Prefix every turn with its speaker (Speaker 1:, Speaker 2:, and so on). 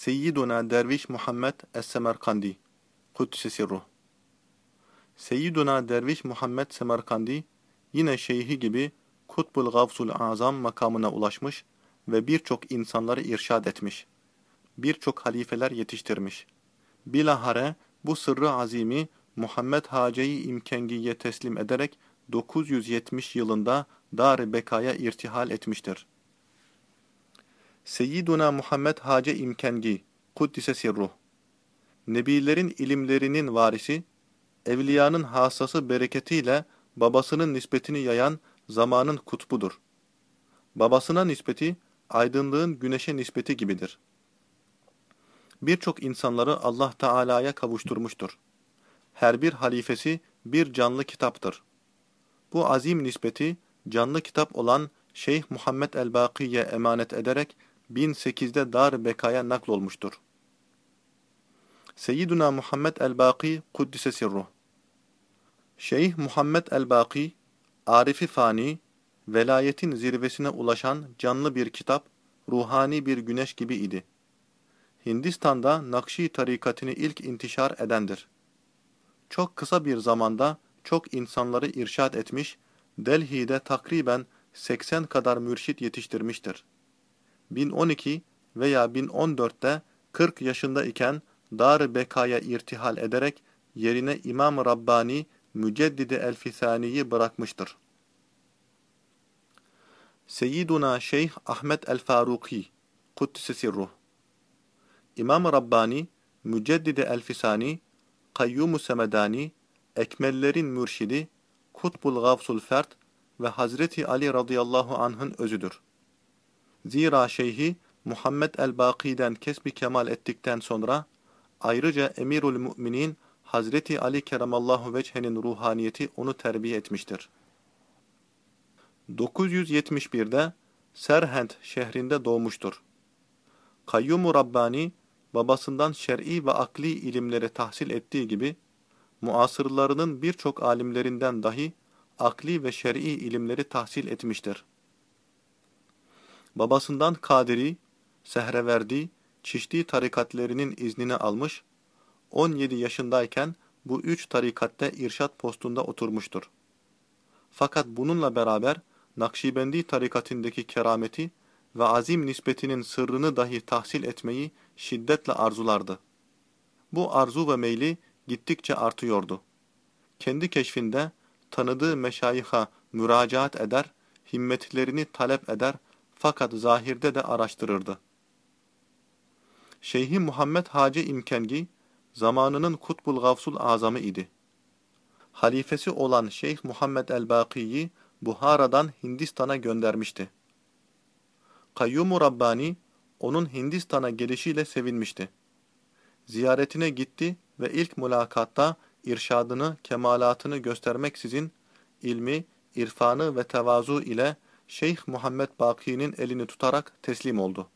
Speaker 1: Seyyiduna Derviş Muhammed Es-Semerkandi Kuddise Sirruh Seyyiduna Derviş Muhammed Semerkandi yine şeyhi gibi Kutbul Gavsul Azam makamına ulaşmış ve birçok insanları irşad etmiş. Birçok halifeler yetiştirmiş. Bilahare bu sırrı azimi Muhammed Hace-i İmkengi'ye teslim ederek 970 yılında Dar-ı Beka'ya irtihal etmiştir. Seyyiduna Muhammed Hace İmkengi, Kuddise Sirruh, Nebilerin ilimlerinin varisi, evliyanın hasası bereketiyle babasının nispetini yayan zamanın kutbudur. Babasına nispeti, aydınlığın güneşe nispeti gibidir. Birçok insanları Allah Teala'ya kavuşturmuştur. Her bir halifesi bir canlı kitaptır. Bu azim nispeti, canlı kitap olan Şeyh Muhammed el-Baki'ye emanet ederek 1008'de Dar-ı Beka'ya naklolmuştur. Seyyiduna Muhammed el-Baki Kuddise Sirruh Şeyh Muhammed el-Baki, Arifi Fani, velayetin zirvesine ulaşan canlı bir kitap, ruhani bir güneş gibi idi. Hindistan'da Nakşi tarikatını ilk intişar edendir. Çok kısa bir zamanda çok insanları irşad etmiş, Delhi'de takriben 80 kadar mürşit yetiştirmiştir. 1012 veya 1014'te 40 yaşında iken Dar-ı Beka'ya irtihal ederek yerine İmam-ı Rabbani Müceddidi El-Fisani'yi bırakmıştır. Seyyiduna Şeyh Ahmet El-Faruki Kuddise Sirruh İmam-ı Rabbani, Müceddidi El-Fisani, Kayyum-u Semedani, Ekmellerin Mürşidi, Kutbul Gavsul Fert ve Hazreti Ali radıyallahu anh'ın özüdür. Zira şeyhi Muhammed el-Baki'den kesbi kemal ettikten sonra ayrıca Emirül Müminin Hazreti Ali keremallahu vechenin ruhaniyeti onu terbiye etmiştir. 971'de Serhent şehrinde doğmuştur. Kayyum-u Rabbani babasından şer'i ve akli ilimleri tahsil ettiği gibi muasırlarının birçok alimlerinden dahi akli ve şer'i ilimleri tahsil etmiştir. Babasından Kadiri, Sehreverdi, Çişti tarikatlerinin iznini almış, 17 yaşındayken bu üç tarikatte irşat postunda oturmuştur. Fakat bununla beraber Nakşibendi tarikatindeki kerameti ve azim nispetinin sırrını dahi tahsil etmeyi şiddetle arzulardı. Bu arzu ve meyli gittikçe artıyordu. Kendi keşfinde tanıdığı meşayiha müracaat eder, himmetlerini talep eder fakat zahirde de araştırırdı. Şeyhi Muhammed Hace İmkengi, zamanının Kutbul Gavsul Azamı idi. Halifesi olan Şeyh Muhammed el-Baki'yi Buhara'dan Hindistan'a göndermişti. Kayyum-u Rabbani, onun Hindistan'a gelişiyle sevinmişti. Ziyaretine gitti ve ilk mülakatta irşadını, kemalatını göstermeksizin ilmi, irfanı ve tevazu ile Şeyh Muhammed Baki'nin elini tutarak teslim oldu.